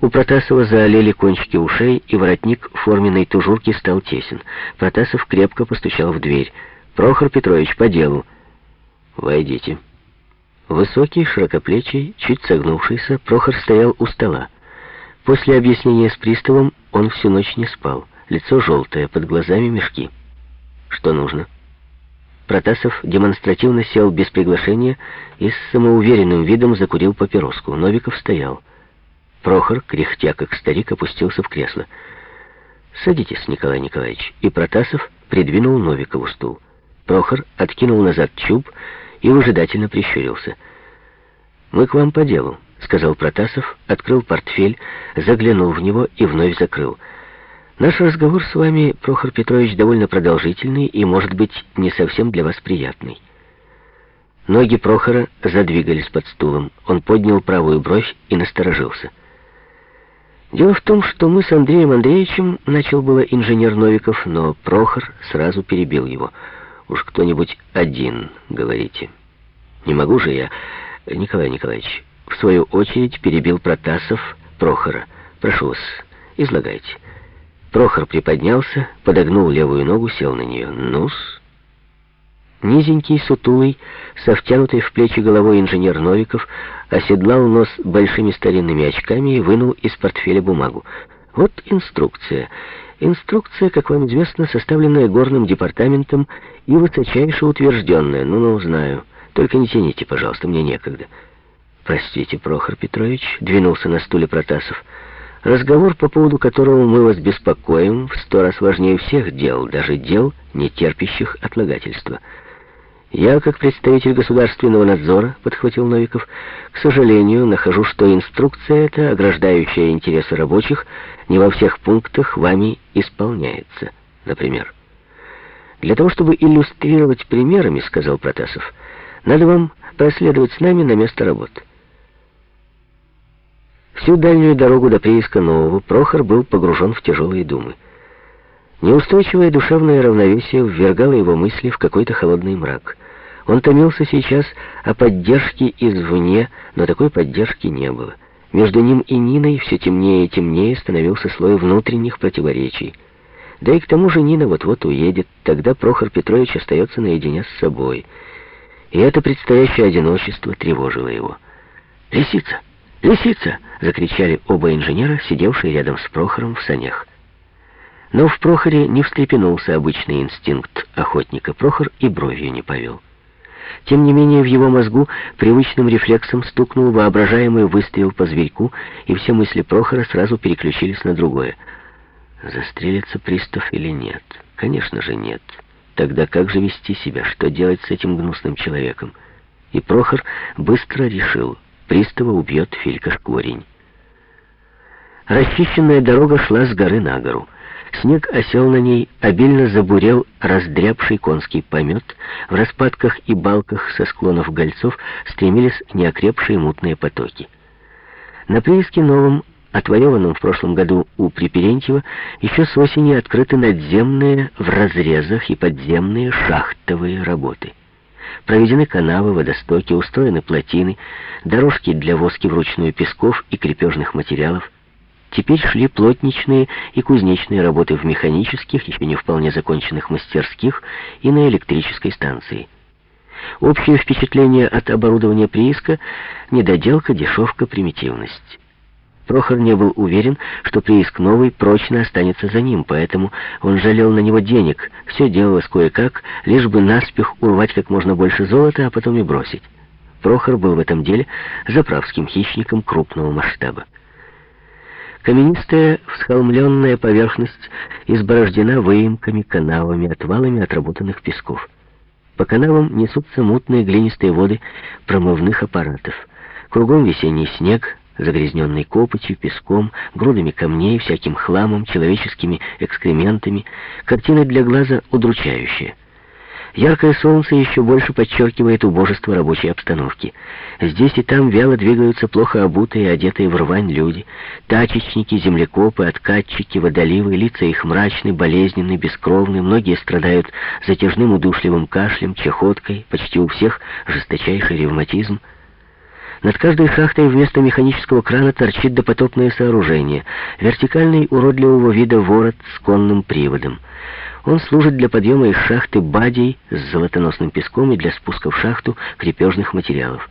У Протасова заолели кончики ушей, и воротник форменной тужурки стал тесен. Протасов крепко постучал в дверь. «Прохор Петрович, по делу». «Войдите». Высокий, широкоплечий, чуть согнувшийся, Прохор стоял у стола. После объяснения с приставом он всю ночь не спал. Лицо желтое, под глазами мешки. «Что нужно?» Протасов демонстративно сел без приглашения и с самоуверенным видом закурил папироску. Новиков стоял. Прохор, кряхтя как старик, опустился в кресло. «Садитесь, Николай Николаевич». И Протасов придвинул Новикову стул. Прохор откинул назад чуб и выжидательно прищурился. «Мы к вам по делу», — сказал Протасов, открыл портфель, заглянул в него и вновь закрыл. «Наш разговор с вами, Прохор Петрович, довольно продолжительный и, может быть, не совсем для вас приятный». Ноги Прохора задвигались под стулом. Он поднял правую бровь и насторожился. Дело в том, что мы с Андреем Андреевичем, начал было инженер Новиков, но Прохор сразу перебил его. Уж кто-нибудь один, говорите. Не могу же я... Николай Николаевич, в свою очередь перебил Протасов Прохора. Прошу вас, излагайте. Прохор приподнялся, подогнул левую ногу, сел на нее. Ну-с... Низенький, сутулый, со втянутой в плечи головой инженер Новиков оседлал нос большими старинными очками и вынул из портфеля бумагу. Вот инструкция. Инструкция, как вам известно, составленная горным департаментом и высочайше утвержденная. Ну-ну, знаю. Только не тяните, пожалуйста, мне некогда. Простите, Прохор Петрович, двинулся на стуле Протасов. Разговор, по поводу которого мы вас беспокоим, в сто раз важнее всех дел, даже дел, не терпящих отлагательства. «Я, как представитель государственного надзора, — подхватил Новиков, — к сожалению, нахожу, что инструкция эта, ограждающая интересы рабочих, не во всех пунктах вами исполняется, например. Для того, чтобы иллюстрировать примерами, — сказал Протасов, — надо вам проследовать с нами на место работы. Всю дальнюю дорогу до прииска Нового Прохор был погружен в тяжелые думы. Неустойчивое душевное равновесие ввергало его мысли в какой-то холодный мрак. Он томился сейчас о поддержке извне, но такой поддержки не было. Между ним и Ниной все темнее и темнее становился слой внутренних противоречий. Да и к тому же Нина вот-вот уедет, тогда Прохор Петрович остается наедине с собой. И это предстоящее одиночество тревожило его. «Лисица! Лисица!» — закричали оба инженера, сидевшие рядом с Прохором в санях. Но в Прохоре не встрепенулся обычный инстинкт охотника. Прохор и бровью не повел. Тем не менее, в его мозгу привычным рефлексом стукнул воображаемый выстрел по зверьку, и все мысли Прохора сразу переключились на другое. Застрелится пристав или нет? Конечно же нет. Тогда как же вести себя? Что делать с этим гнусным человеком? И Прохор быстро решил, пристава убьет Филька Шкворень. Расчищенная дорога шла с горы на гору. Снег осел на ней, обильно забурел раздрябший конский помет, в распадках и балках со склонов гольцов стремились неокрепшие мутные потоки. На прииске новом, отвоеванном в прошлом году у Приперентьева, еще с осени открыты надземные в разрезах и подземные шахтовые работы. Проведены канавы, водостоки, устроены плотины, дорожки для воски вручную песков и крепежных материалов, Теперь шли плотничные и кузнечные работы в механических, еще не вполне законченных мастерских и на электрической станции. Общее впечатление от оборудования прииска — недоделка, дешевка, примитивность. Прохор не был уверен, что прииск новый прочно останется за ним, поэтому он жалел на него денег, все делалось кое-как, лишь бы наспех урвать как можно больше золота, а потом и бросить. Прохор был в этом деле заправским хищником крупного масштаба. Каменистая, всхолмленная поверхность изборождена выемками, канавами, отвалами отработанных песков. По канавам несутся мутные глинистые воды промывных аппаратов. Кругом весенний снег, загрязненный копотью, песком, грудами камней, всяким хламом, человеческими экскрементами. Картина для глаза удручающая. Яркое солнце еще больше подчеркивает убожество рабочей обстановки. Здесь и там вяло двигаются плохо обутые, одетые в рвань люди. Тачечники, землекопы, откатчики, водоливы, лица их мрачны, болезненны, бескровны. Многие страдают затяжным удушливым кашлем, чехоткой, почти у всех жесточайший ревматизм. Над каждой шахтой вместо механического крана торчит допотопное сооружение, вертикальный уродливого вида ворот с конным приводом. Он служит для подъема из шахты бадей с золотоносным песком и для спуска в шахту крепежных материалов.